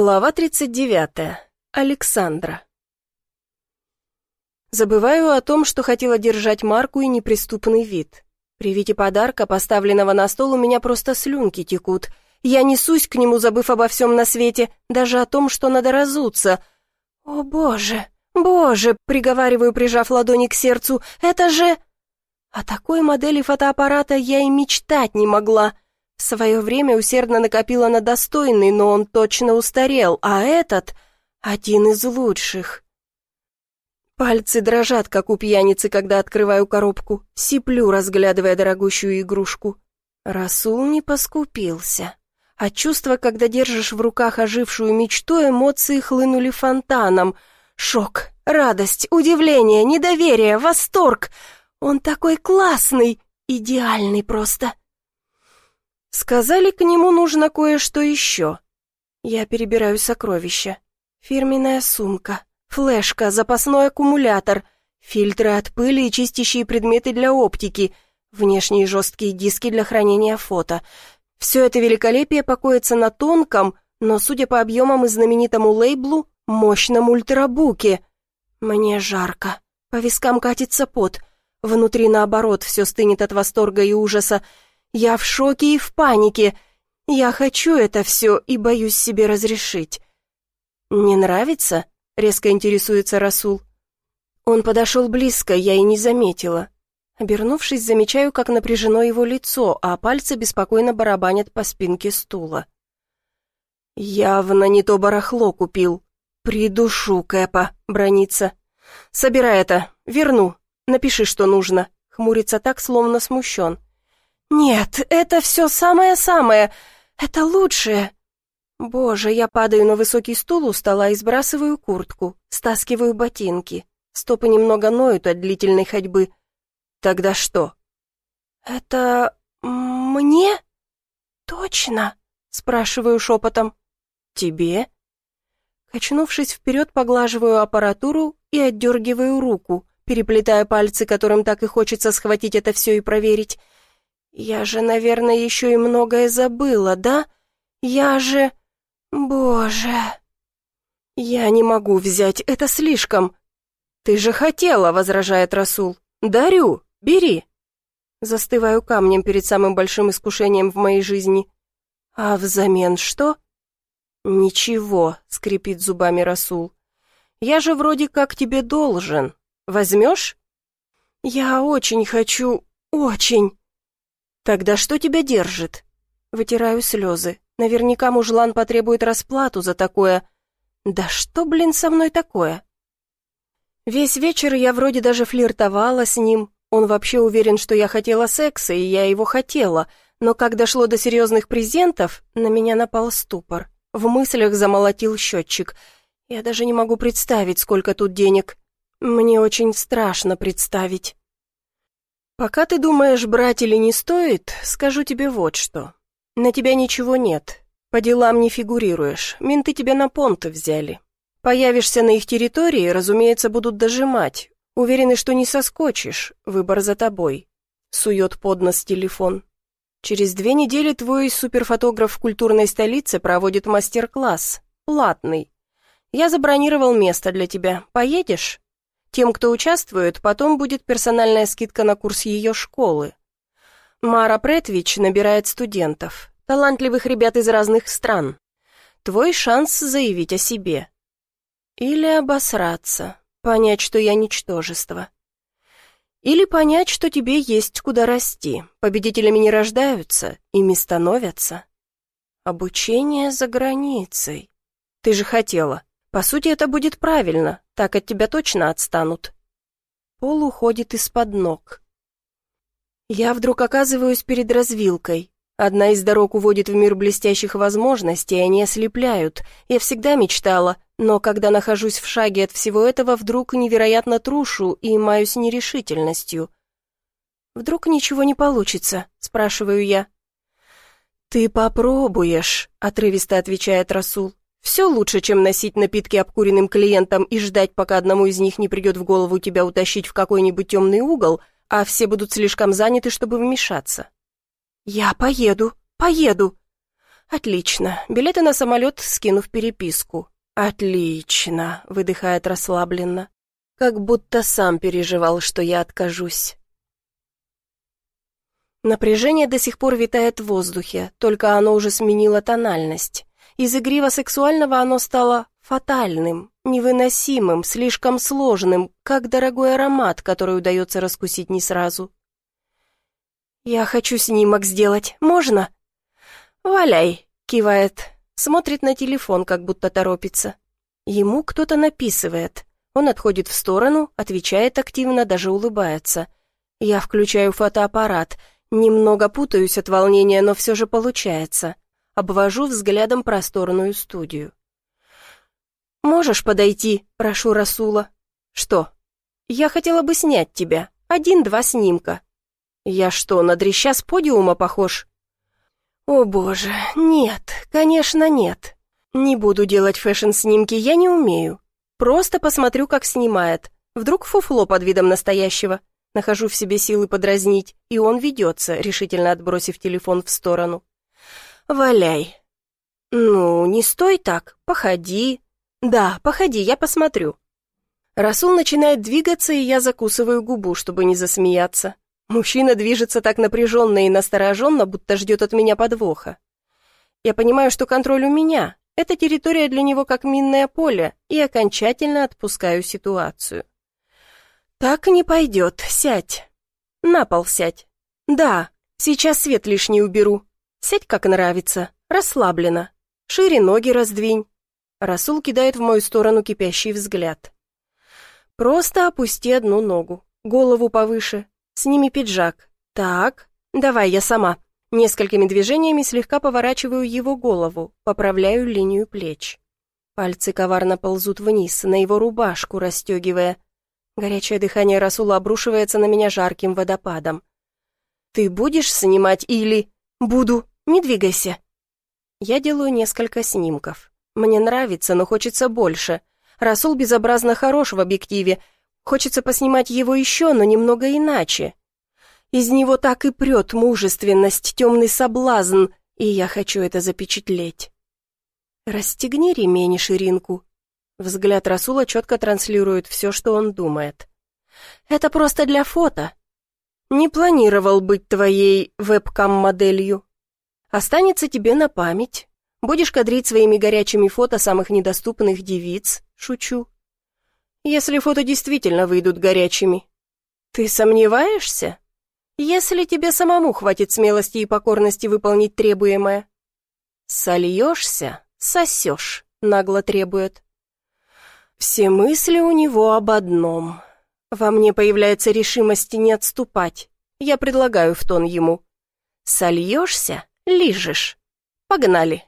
Глава 39. Александра. Забываю о том, что хотела держать марку и неприступный вид. При виде подарка, поставленного на стол, у меня просто слюнки текут. Я несусь к нему, забыв обо всем на свете, даже о том, что надо разуться. «О, боже, боже!» — приговариваю, прижав ладони к сердцу. «Это же...» О такой модели фотоаппарата я и мечтать не могла — в свое время усердно накопила на достойный, но он точно устарел, а этот — один из лучших. Пальцы дрожат, как у пьяницы, когда открываю коробку, сиплю, разглядывая дорогущую игрушку. Расул не поскупился. А чувство, когда держишь в руках ожившую мечту, эмоции хлынули фонтаном. Шок, радость, удивление, недоверие, восторг. Он такой классный, идеальный просто. Сказали, к нему нужно кое-что еще. Я перебираю сокровища. Фирменная сумка, флешка, запасной аккумулятор, фильтры от пыли и чистящие предметы для оптики, внешние жесткие диски для хранения фото. Все это великолепие покоится на тонком, но, судя по объемам и знаменитому лейблу, мощном ультрабуке. Мне жарко, по вискам катится пот, внутри, наоборот, все стынет от восторга и ужаса, я в шоке и в панике. Я хочу это все и боюсь себе разрешить. «Не нравится?» — резко интересуется Расул. Он подошел близко, я и не заметила. Обернувшись, замечаю, как напряжено его лицо, а пальцы беспокойно барабанят по спинке стула. «Явно не то барахло купил. Придушу Кэпа», — бронится. «Собирай это, верну. Напиши, что нужно». Хмурится так, словно смущен. «Нет, это все самое-самое. Это лучшее». Боже, я падаю на высокий стул у стола и сбрасываю куртку, стаскиваю ботинки. Стопы немного ноют от длительной ходьбы. Тогда что? «Это... мне? Точно?» — спрашиваю шепотом. «Тебе?» Качнувшись вперед, поглаживаю аппаратуру и отдергиваю руку, переплетая пальцы, которым так и хочется схватить это все и проверить. Я же, наверное, еще и многое забыла, да? Я же... Боже... Я не могу взять, это слишком. Ты же хотела, возражает Расул. Дарю, бери. Застываю камнем перед самым большим искушением в моей жизни. А взамен что? Ничего, скрипит зубами Расул. Я же вроде как тебе должен. Возьмешь? Я очень хочу, очень. «Тогда что тебя держит?» Вытираю слезы. Наверняка мужлан потребует расплату за такое. «Да что, блин, со мной такое?» Весь вечер я вроде даже флиртовала с ним. Он вообще уверен, что я хотела секса, и я его хотела. Но как дошло до серьезных презентов, на меня напал ступор. В мыслях замолотил счетчик. Я даже не могу представить, сколько тут денег. Мне очень страшно представить. «Пока ты думаешь, брать или не стоит, скажу тебе вот что. На тебя ничего нет. По делам не фигурируешь. Менты тебя на понты взяли. Появишься на их территории, разумеется, будут дожимать. Уверены, что не соскочишь. Выбор за тобой». Сует под нос телефон. «Через две недели твой суперфотограф в культурной столице проводит мастер-класс. Платный. Я забронировал место для тебя. Поедешь?» Тем, кто участвует, потом будет персональная скидка на курс ее школы. Мара Претвич набирает студентов, талантливых ребят из разных стран. Твой шанс заявить о себе. Или обосраться, понять, что я ничтожество. Или понять, что тебе есть куда расти. Победителями не рождаются, ими становятся. Обучение за границей. Ты же хотела. По сути, это будет правильно, так от тебя точно отстанут. Пол уходит из-под ног. Я вдруг оказываюсь перед развилкой. Одна из дорог уводит в мир блестящих возможностей, они ослепляют. Я всегда мечтала, но когда нахожусь в шаге от всего этого, вдруг невероятно трушу и маюсь нерешительностью. «Вдруг ничего не получится?» — спрашиваю я. «Ты попробуешь», — отрывисто отвечает Расул. Все лучше, чем носить напитки обкуренным клиентам и ждать, пока одному из них не придет в голову тебя утащить в какой-нибудь темный угол, а все будут слишком заняты, чтобы вмешаться. «Я поеду, поеду!» Отлично. Билеты на самолет скину в переписку. Отлично, выдыхает расслабленно. Как будто сам переживал, что я откажусь. Напряжение до сих пор витает в воздухе, только оно уже сменило тональность. Из игриво-сексуального оно стало фатальным, невыносимым, слишком сложным, как дорогой аромат, который удается раскусить не сразу. «Я хочу снимок сделать. Можно?» «Валяй», — кивает, смотрит на телефон, как будто торопится. Ему кто-то написывает. Он отходит в сторону, отвечает активно, даже улыбается. Я включаю фотоаппарат. Немного путаюсь от волнения, но все же получается. Обвожу взглядом просторную студию. «Можешь подойти?» — прошу Расула. «Что?» «Я хотела бы снять тебя. Один-два снимка». «Я что, на дрища с подиума похож?» «О боже, нет, конечно нет. Не буду делать фэшн-снимки, я не умею. Просто посмотрю, как снимает. Вдруг фуфло под видом настоящего. Нахожу в себе силы подразнить, и он ведется, решительно отбросив телефон в сторону. «Валяй». «Ну, не стой так, походи». «Да, походи, я посмотрю». Расул начинает двигаться, и я закусываю губу, чтобы не засмеяться. Мужчина движется так напряженно и настороженно, будто ждет от меня подвоха. Я понимаю, что контроль у меня. Эта территория для него как минное поле, и окончательно отпускаю ситуацию. «Так не пойдет, сядь. На пол сядь. Да, сейчас свет лишний уберу. Сядь как нравится, расслабленно. Шире ноги раздвинь. Расул кидает в мою сторону кипящий взгляд. Просто опусти одну ногу, голову повыше, сними пиджак. Так, давай я сама. Несколькими движениями слегка поворачиваю его голову, поправляю линию плеч. Пальцы коварно ползут вниз, на его рубашку расстегивая. Горячее дыхание Расула обрушивается на меня жарким водопадом. «Ты будешь снимать или...» «Буду. Не двигайся». Я делаю несколько снимков. Мне нравится, но хочется больше. Расул безобразно хорош в объективе. Хочется поснимать его еще, но немного иначе. Из него так и прет мужественность, темный соблазн, и я хочу это запечатлеть. «Расстегни ремень ширинку». Взгляд Расула четко транслирует все, что он думает. «Это просто для фото. Не планировал быть твоей вебкам-моделью. Останется тебе на память. Будешь кадрить своими горячими фото самых недоступных девиц, шучу. Если фото действительно выйдут горячими. Ты сомневаешься? Если тебе самому хватит смелости и покорности выполнить требуемое. Сольешься, сосешь, нагло требует. Все мысли у него об одном — во мне появляется решимость не отступать. Я предлагаю в тон ему. «Сольешься? Лижешь. Погнали!»